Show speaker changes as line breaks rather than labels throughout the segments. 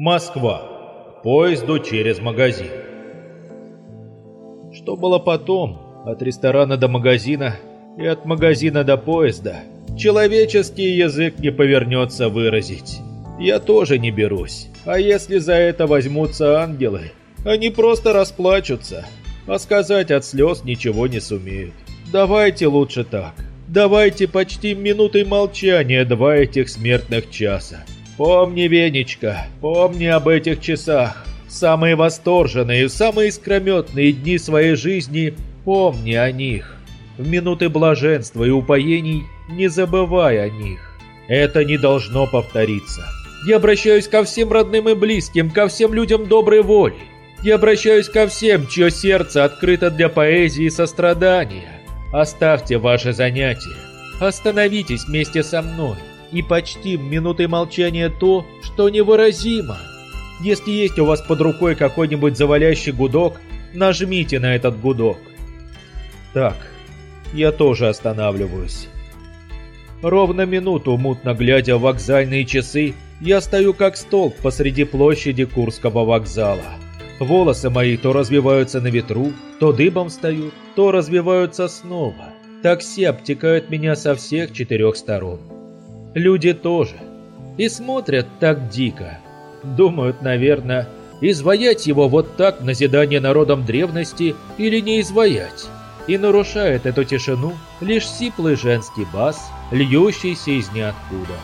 Москва. К поезду через магазин. Что было потом? От ресторана до магазина и от магазина до поезда. Человеческий язык не повернется выразить. Я тоже не берусь. А если за это возьмутся ангелы, они просто расплачутся. А сказать от слез ничего не сумеют. Давайте лучше так. Давайте почти минутой молчания два этих смертных часа. Помни, Венечка, помни об этих часах. Самые восторженные, самые искрометные дни своей жизни, помни о них. В минуты блаженства и упоений не забывай о них. Это не должно повториться. Я обращаюсь ко всем родным и близким, ко всем людям доброй воли. Я обращаюсь ко всем, чье сердце открыто для поэзии и сострадания. Оставьте ваши занятия. Остановитесь вместе со мной и почтим минутой молчания то, что невыразимо. Если есть у вас под рукой какой-нибудь завалящий гудок, нажмите на этот гудок. Так, я тоже останавливаюсь. Ровно минуту, мутно глядя в вокзальные часы, я стою как столб посреди площади Курского вокзала. Волосы мои то развиваются на ветру, то дыбом встают, то развиваются снова. Такси обтекают меня со всех четырех сторон. Люди тоже. И смотрят так дико. Думают, наверное, изваять его вот так в назидание народам древности или не изваять. И нарушает эту тишину лишь сиплый женский бас, льющийся из ниоткуда.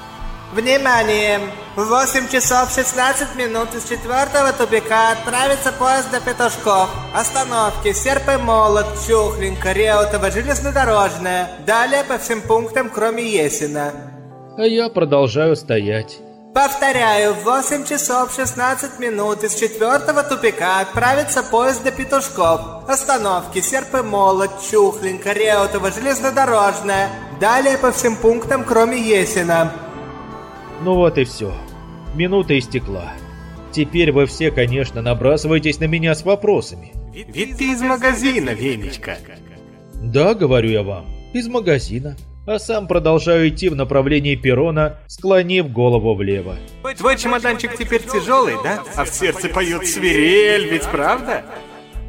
Внимание! В 8 часов 16 минут из четвертого тупика отправится поезд до Петушков. Остановки Серп и Молот, Чухлинка, Реутова, Железнодорожная. Далее по всем пунктам, кроме Есина.
А я продолжаю стоять.
Повторяю, в 8 часов 16 минут из четвертого тупика отправится поезд до Петушков. Остановки Серп и Молот, Чухлинка, Реутова, Железнодорожная. Далее по всем пунктам, кроме Есина.
Ну вот и все. Минута истекла. Теперь вы все, конечно, набрасываетесь на меня с вопросами.
Ведь ты из магазина, Венечка.
Да, говорю я вам, из магазина. А сам продолжаю идти в направлении перрона, склонив голову влево.
Твой чемоданчик теперь тяжелый, да? А в сердце поет свирель, ведь правда?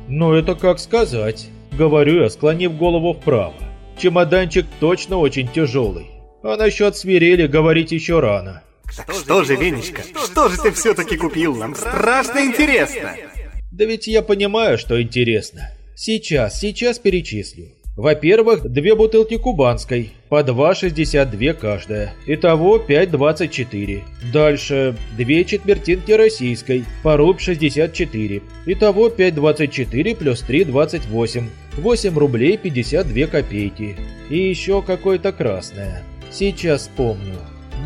Ну это как сказать. Говорю я, склонив голову вправо. Чемоданчик точно очень тяжелый. А насчет свирели говорить еще рано.
Так что же, Венечка, что же ты все-таки купил нам? Страшно интересно.
Да ведь я понимаю, что интересно. Сейчас, сейчас перечислю. Во-первых, две бутылки кубанской, по 2,62 каждая. Итого 5,24. Дальше, две четвертинки российской, по руб 64. Итого 5,24 плюс 3,28. 8 рублей 52 копейки. И еще какое-то красное. Сейчас вспомню.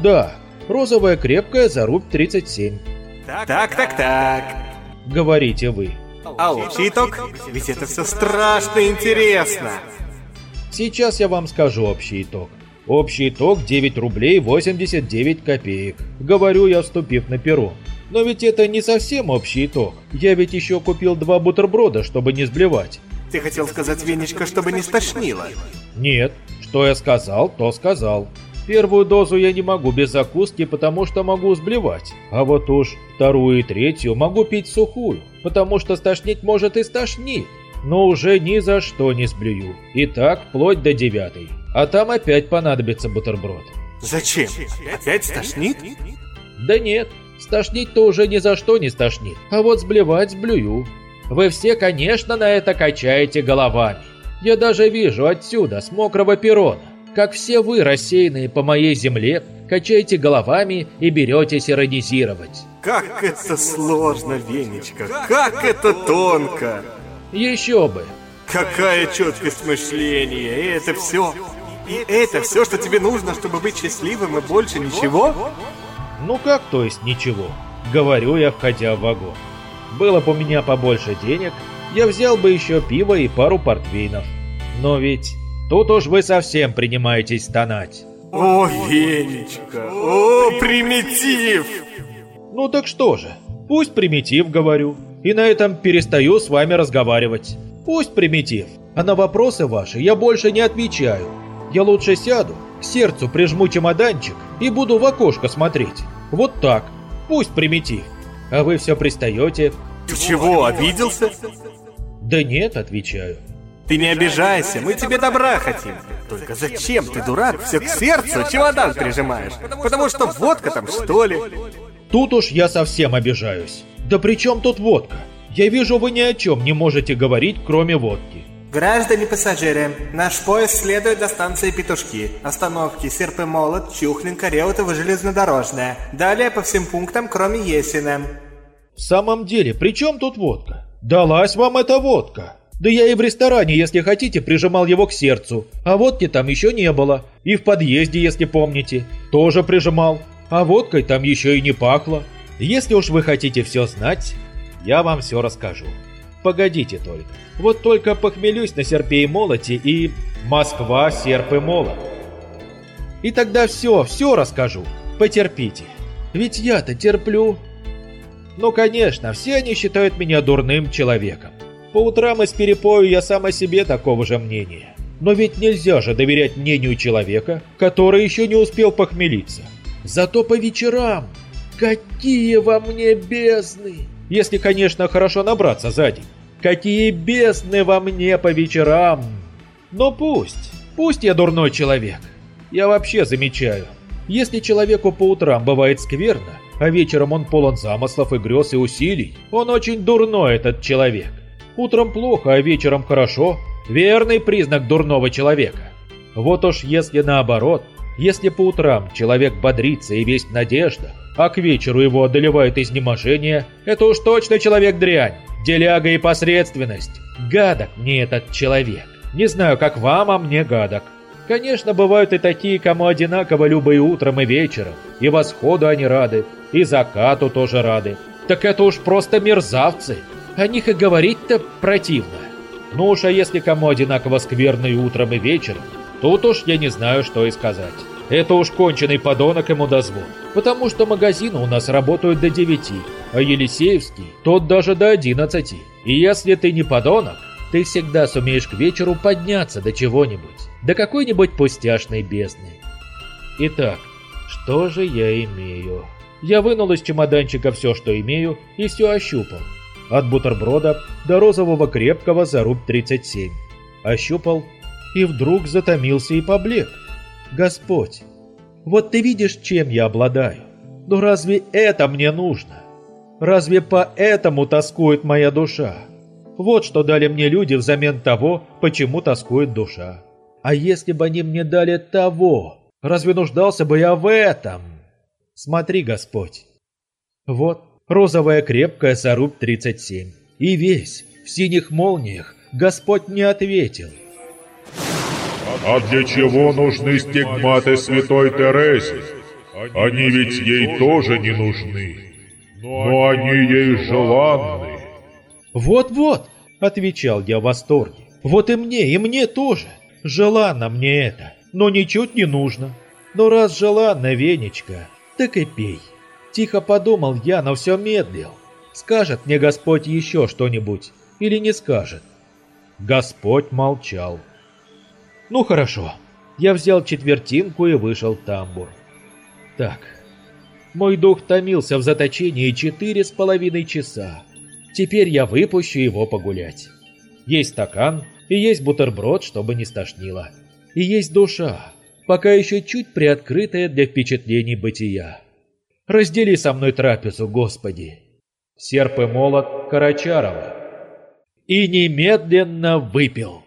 Да, розовая крепкая за рубь 37.
Так, так, так, так.
Говорите вы.
А общий итог? Ведь это все страшно интересно.
Сейчас я вам скажу общий итог. Общий итог 9 рублей 89 копеек. Говорю я, вступив на перо. Но ведь это не совсем общий итог. Я ведь еще купил два бутерброда, чтобы не сблевать.
Ты хотел сказать, Венечка, чтобы не стошнило?
Нет, что я сказал, то сказал. Первую дозу я не могу без закуски, потому что могу сблевать. А вот уж вторую и третью могу пить сухую, потому что стошнить может и стошнит. Но уже ни за что не сблюю. И так вплоть до девятой. А там опять понадобится бутерброд.
Зачем? Опять стошнит?
Да нет, стошнить-то уже ни за что не стошнит. А вот сблевать сблюю. Вы все, конечно, на это качаете головами. Я даже вижу отсюда, с мокрого перрона, как все вы, рассеянные по моей земле, качаете головами и беретесь иронизировать.
Как это сложно, Венечка, как это тонко!
Еще бы!
Какая четкость мышления, и это все... И это все, что тебе нужно, чтобы быть счастливым, и больше ничего?
Ну как, то есть ничего? Говорю я, входя в вагон. Было бы у меня побольше денег, я взял бы еще пиво и пару портвейнов. Но ведь тут уж вы совсем принимаетесь стонать.
О, Венечка, о, примитив!
Ну так что же, пусть примитив, говорю, и на этом перестаю с вами разговаривать. Пусть примитив, а на вопросы ваши я больше не отвечаю. Я лучше сяду, к сердцу прижму чемоданчик и буду в окошко смотреть. Вот так, пусть примитив. а вы все пристаете.
Ты чего, обиделся?
Да нет, отвечаю.
Ты не обижайся, мы тебе добра хотим. Только зачем ты, дурак, все к сердцу чемодан прижимаешь? Потому что водка там, что ли?
Тут уж я совсем обижаюсь. Да при чем тут водка? Я вижу, вы ни о чем не можете говорить, кроме водки.
Граждане пассажиры, наш поезд следует до станции Петушки. Остановки Серп и Молот, Чухлинка, Реутова, Железнодорожная. Далее по всем пунктам, кроме Есина.
В самом деле, при чем тут водка? Далась вам эта водка. Да я и в ресторане, если хотите, прижимал его к сердцу. А водки там еще не было. И в подъезде, если помните, тоже прижимал. А водкой там еще и не пахло. Если уж вы хотите все знать, я вам все расскажу. Погодите только. Вот только похмелюсь на серпе и молоте и... Москва, серп и молот. И тогда все, все расскажу. Потерпите. Ведь я-то терплю. Ну, конечно, все они считают меня дурным человеком. По утрам из перепою я сам о себе такого же мнения. Но ведь нельзя же доверять мнению человека, который еще не успел похмелиться. Зато по вечерам... Какие во мне бездны! Если, конечно, хорошо набраться за день. Какие бездны во мне по вечерам! Но пусть, пусть я дурной человек. Я вообще замечаю, если человеку по утрам бывает скверно, а вечером он полон замыслов и грез и усилий, он очень дурной этот человек. Утром плохо, а вечером хорошо – верный признак дурного человека. Вот уж если наоборот, если по утрам человек бодрится и весь в надеждах, а к вечеру его одолевает изнеможение, это уж точно человек-дрянь, деляга и посредственность. Гадок мне этот человек. Не знаю, как вам, а мне гадок. Конечно, бывают и такие, кому одинаково любо и утром, и вечером. И восходу они рады, и закату тоже рады. Так это уж просто мерзавцы. О них и говорить-то противно. Ну уж а если кому одинаково скверно и утром, и вечером, тут уж я не знаю, что и сказать. Это уж конченый подонок ему дозвон. Потому что магазины у нас работают до 9, а Елисеевский тот даже до 11. И если ты не подонок, ты всегда сумеешь к вечеру подняться до чего-нибудь, до какой-нибудь пустяшной бездны. Итак, что же я имею? Я вынул из чемоданчика все, что имею, и все ощупал. От бутерброда до розового крепкого за рубь 37. Ощупал и вдруг затомился и поблек. Господь, вот ты видишь, чем я обладаю. Но разве это мне нужно? Разве поэтому тоскует моя душа? Вот что дали мне люди взамен того, почему тоскует душа. А если бы они мне дали того, разве нуждался бы я в этом? Смотри, Господь. Вот розовая крепкая сорубь 37. И весь в синих молниях Господь мне ответил.
А для чего нужны стигматы святой Тересы? Они ведь ей тоже не нужны. Но они ей желанны.
Вот-вот, отвечал я в восторге. Вот и мне, и мне тоже. Желанно мне это, но ничуть не нужно. Но раз желанно, Венечка, так и пей. Тихо подумал я, но все медлил. Скажет мне Господь еще что-нибудь или не скажет? Господь молчал. Ну хорошо. Я взял четвертинку и вышел в тамбур. Так. Мой дух томился в заточении четыре с половиной часа. Теперь я выпущу его погулять. Есть стакан и есть бутерброд, чтобы не стошнило. И есть душа, пока еще чуть приоткрытая для впечатлений бытия. Раздели со мной трапезу, Господи. Серп и молот Карачарова. И немедленно выпил.